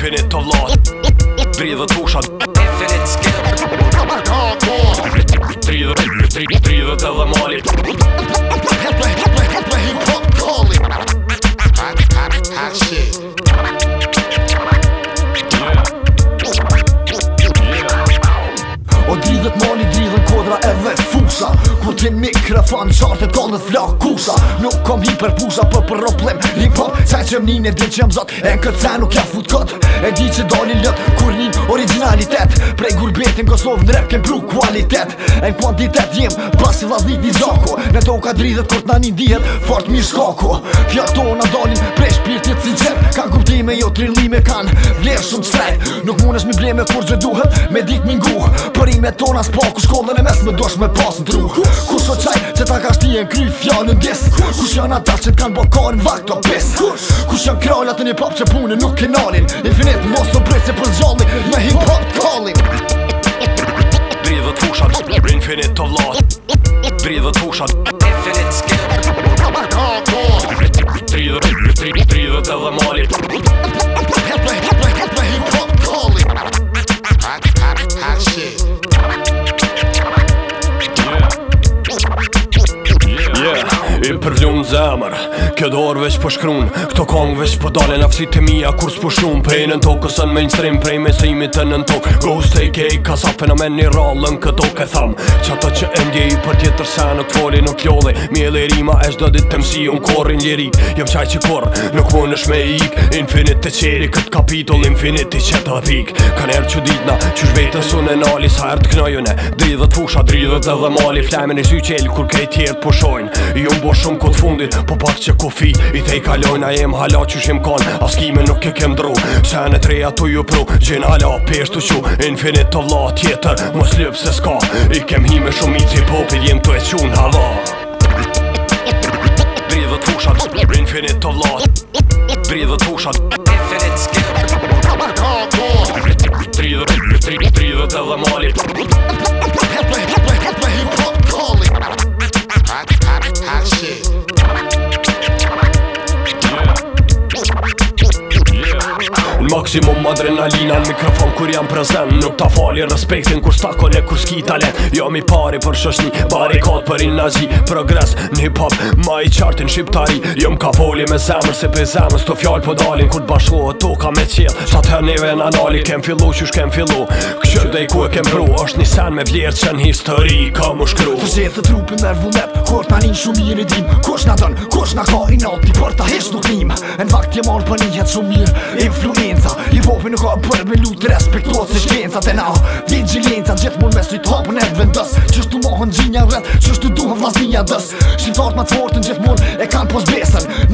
infinite to lot Tri dhe tushat Infinite skill Tri dhe, dhe dhe molit fan qartë e tonë dhe t'flakë kusa Nuk kom hi për pusa për për roplem Rim pop, qaj që mnin e dhe që jam zot E në këtë cen nuk ja fut kod E di që dalin lët, kur njën originalitet Prej gur Kosovë në rep kem pru kualitet E në kuantitet jem, pas i vladnit një zako Në to ka dridhet kër t'na dihet, Fort, mi shkako Fja to dalin prej shpirtit si qep Ka kuptime jo trillime kan vlerë shumë sret Nuk mund është mi bleme kur gjë duhet, me dit mingu Kërime tona s'pa ku shkollën e mes me dosh me pas në dru Kusho e kry fjallën dis Kus janë ata që t'kanë bo karën vakt o pis Kus, janë krallat e një pop që punën nuk e nalin Infinit mos në brecë e për zhjallin me hip hop t'kallin Dridhët fushat, infinit të vlat Dridhët fushat, infinit skit Dridhët, dridhët, dridhët edhe malit për vlun zemër Kjo dorë veç për shkrun Këto kongë veç për dalë Në fësit të mija kur s'për shum Prej në tokë në mainstream Prej mesimit së të në në tokë Ghost take Ka sa fenomen një rallën këto Këtham Qa ta që MJ i p tjetër se në koli nuk lodhe Mjeli rima e shdo dit të msi unë korin liri qaj jo që korë, nuk mu në shme i ik Infinit të qeri, këtë kapitull infiniti që të pik Kanë erë që ditna, që shvetën su e nali Sa erë të dridhët fusha, dridhët dhe dhe mali Flemen e syqel, kur krejt tjerë të pushojnë I jo unë bo shumë këtë fundit, po pak që kufi I te i kalojnë, a jem hala që shim kanë As nuk e kem dru, se në tu ju pru Gjin hala, pesh që, infinit të vla tjetër Mos lëpë se s'ka, i kem hi me shumit si jem të e qunë hava Bri dhe të fushat, infinite of lot Bri dhe të fushat, infinite skill Bri dhe të dhe mali Bri maksimum adrenalina në mikrofon kur jam prezent Nuk ta fali respektin kur sta kole kur s'ki talent Jam jo, i pari për shoshni, barikot për i nazi Progres në hip hop, ma i qartin shqiptari Jam ka foli me zemër se pe zemër s'to fjall po dalin Kur t'bashkohet to ka me qil, sa të herneve në dali Kem fillu që shkem fillu, Kështë dhe i ku e kem pru është një sen me vlerë që në histori ka më shkru Të zhetë të trupin me vullep, kur t'a një shumë i redim Kush na dën, kush na ka i nati, për ta hesh nuk nim Në vakt jem orë për njëhet shumë mirë, influenza Hip hopi nuk ka për me lutë Respektuat si shkencat e na Vigilinca gjithë mund me sytë hopën e vendës Qështu mohën gjinja rrët Qështu duhe vlasnija dës Shqiptarët ma të fortën gjithë mund E kanë pos besën